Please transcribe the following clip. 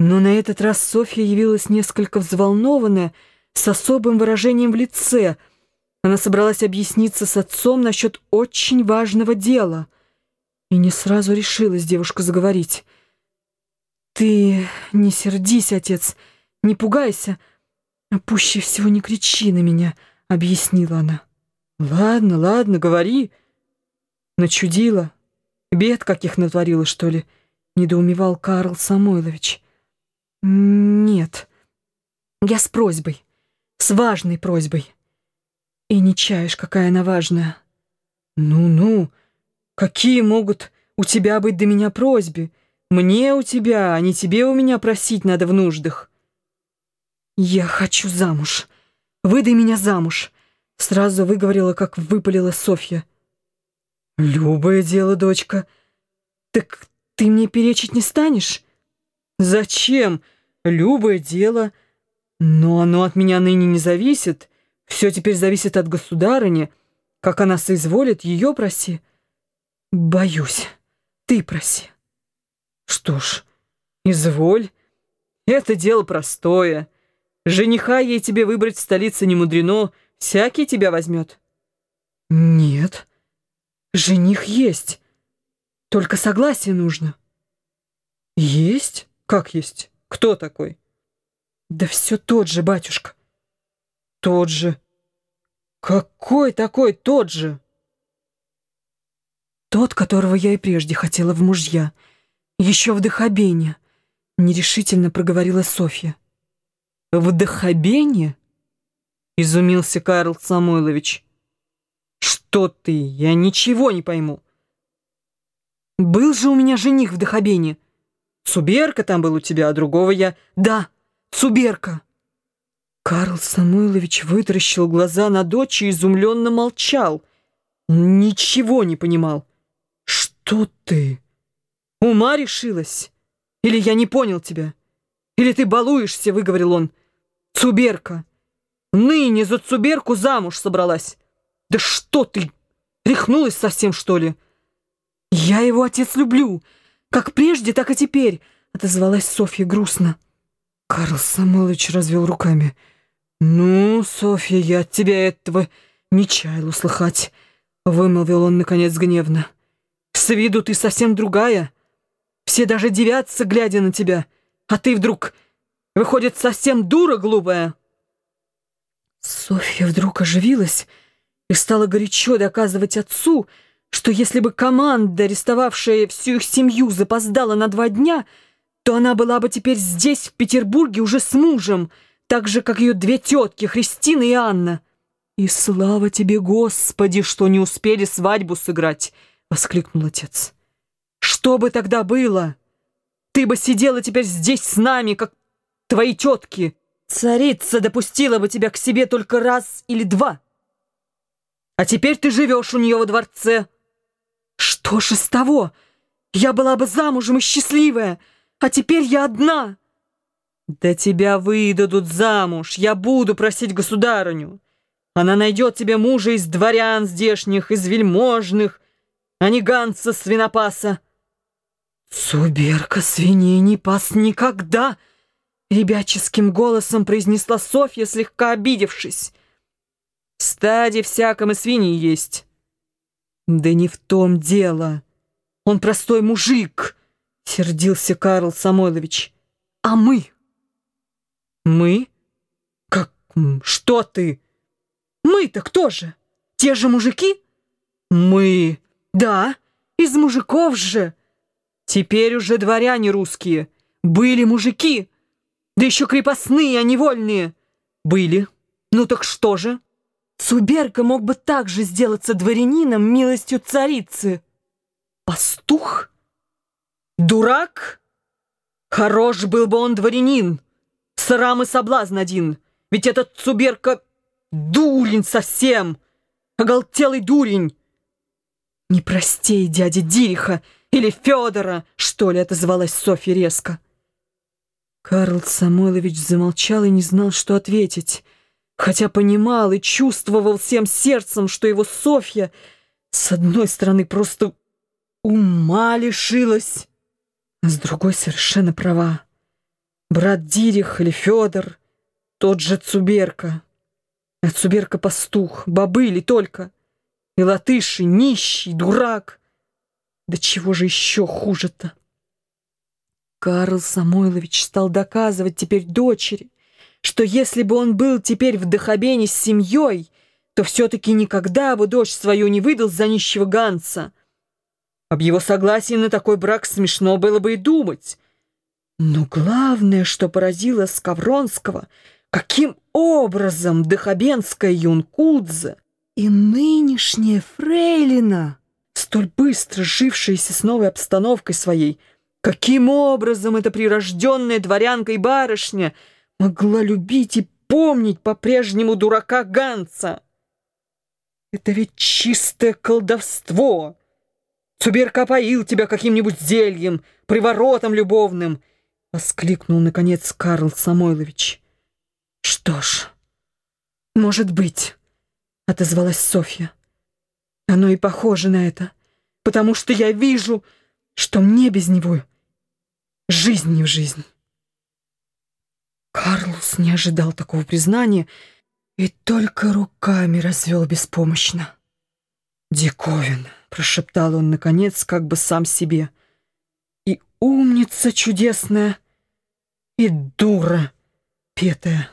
Но на этот раз Софья явилась несколько взволнованная, с особым выражением в лице. Она собралась объясниться с отцом насчет очень важного дела. И не сразу решилась девушка заговорить. «Ты не сердись, отец, не пугайся, а пуще всего не кричи на меня», — объяснила она. «Ладно, ладно, говори». Начудила. Бед каких натворила, что ли? Недоумевал Карл Самойлович. Нет, я с просьбой, с важной просьбой. И не чаешь, какая она важная. Ну-ну, какие могут у тебя быть до меня просьбы? Мне у тебя, а не тебе у меня просить надо в нуждах. Я хочу замуж. Выдай меня замуж. Сразу выговорила, как выпалила Софья. «Любое дело, дочка. Так ты мне перечить не станешь?» «Зачем? Любое дело. Но оно от меня ныне не зависит. Все теперь зависит от государыни. Как она соизволит, ее проси». «Боюсь. Ты проси». «Что ж, изволь. Это дело простое. Жениха ей тебе выбрать в столице не мудрено. Всякий тебя возьмет». «Нет». Жених есть. Только согласие нужно. Есть? Как есть? Кто такой? Да все тот же, батюшка. Тот же. Какой такой тот же? Тот, которого я и прежде хотела в мужья. Еще в Дахабене. Нерешительно проговорила Софья. В Дахабене? Изумился Карл Самойлович. «Что ты? Я ничего не пойму». «Был же у меня жених в Дахабене. Цуберка там был у тебя, а другого я...» «Да, Цуберка». Карл Самойлович вытаращил глаза на дочь и изумленно молчал. Он ничего не понимал. «Что ты? Ума решилась? Или я не понял тебя? Или ты балуешься?» — выговорил он. «Цуберка! Ныне за Цуберку замуж собралась!» «Да что ты! Рехнулась совсем, что ли?» «Я его, отец, люблю. Как прежде, так и теперь», — отозвалась Софья грустно. Карл Самойлович развел руками. «Ну, Софья, я от тебя этого не чаял услыхать», — вымолвил он, наконец, гневно. «С виду ты совсем другая. Все даже девятся, глядя на тебя. А ты вдруг, выходит, совсем дура глупая». Софья вдруг оживилась и стала горячо доказывать отцу, что если бы команда, арестовавшая всю их семью, запоздала на два дня, то она была бы теперь здесь, в Петербурге, уже с мужем, так же, как ее две тетки, Христина и Анна. «И слава тебе, Господи, что не успели свадьбу сыграть!» — воскликнул отец. «Что бы тогда было? Ты бы сидела теперь здесь с нами, как твои тетки. Царица допустила бы тебя к себе только раз или два». А теперь ты живешь у нее во дворце. Что ж из того? Я была бы замужем и счастливая, а теперь я одна. Да тебя выдадут замуж, я буду просить государыню. Она найдет тебе мужа из дворян здешних, из вельможных, а не ганца свинопаса. Цуберка свиней не пас никогда, ребяческим голосом произнесла Софья, слегка обидевшись. В стаде всяком и свиньи есть. Да не в том дело. Он простой мужик, сердился Карл Самойлович. А мы? Мы? Как? Что ты? Мы-то кто же? Те же мужики? Мы. Да, из мужиков же. Теперь уже дворяне русские. Были мужики. Да еще крепостные, а не вольные. Были. Ну так что же? Цуберка мог бы также сделаться дворянином милостью царицы. Пастух? Дурак? Хорош был бы он дворянин. Срам и соблазн один. Ведь этот Цуберка дурень совсем. Оголтелый дурень. Не простей дяди Дириха или Федора, что ли, отозвалась Софья резко. Карл Самойлович замолчал и не знал, что ответить хотя понимал и чувствовал всем сердцем, что его Софья, с одной стороны, просто ума лишилась, а с другой совершенно права. Брат Дирих или Федор, тот же Цуберка. А Цуберка пастух, бобыли только. И латыши, нищий, дурак. Да чего же еще хуже-то? Карл Самойлович стал доказывать теперь дочери, что если бы он был теперь в Дахабене с семьей, то все-таки никогда бы дочь свою не выдал за нищего Ганса. Об его согласии на такой брак смешно было бы и думать. Но главное, что поразило Скавронского, каким образом Дахабенская Юнкудзе и нынешняя Фрейлина, столь быстро жившаяся с новой обстановкой своей, каким образом эта прирожденная дворянка и барышня могла любить и помнить по-прежнему дурака Ганса. Это ведь чистое колдовство. Цуберка поил тебя каким-нибудь зельем, приворотом любовным, — воскликнул, наконец, Карл Самойлович. Что ж, может быть, — отозвалась Софья. Оно и похоже на это, потому что я вижу, что мне без него жизнь не в жизнь. Карлус не ожидал такого признания и только руками развел беспомощно. «Диковин», — прошептал он, наконец, как бы сам себе, «и умница чудесная, и дура петая».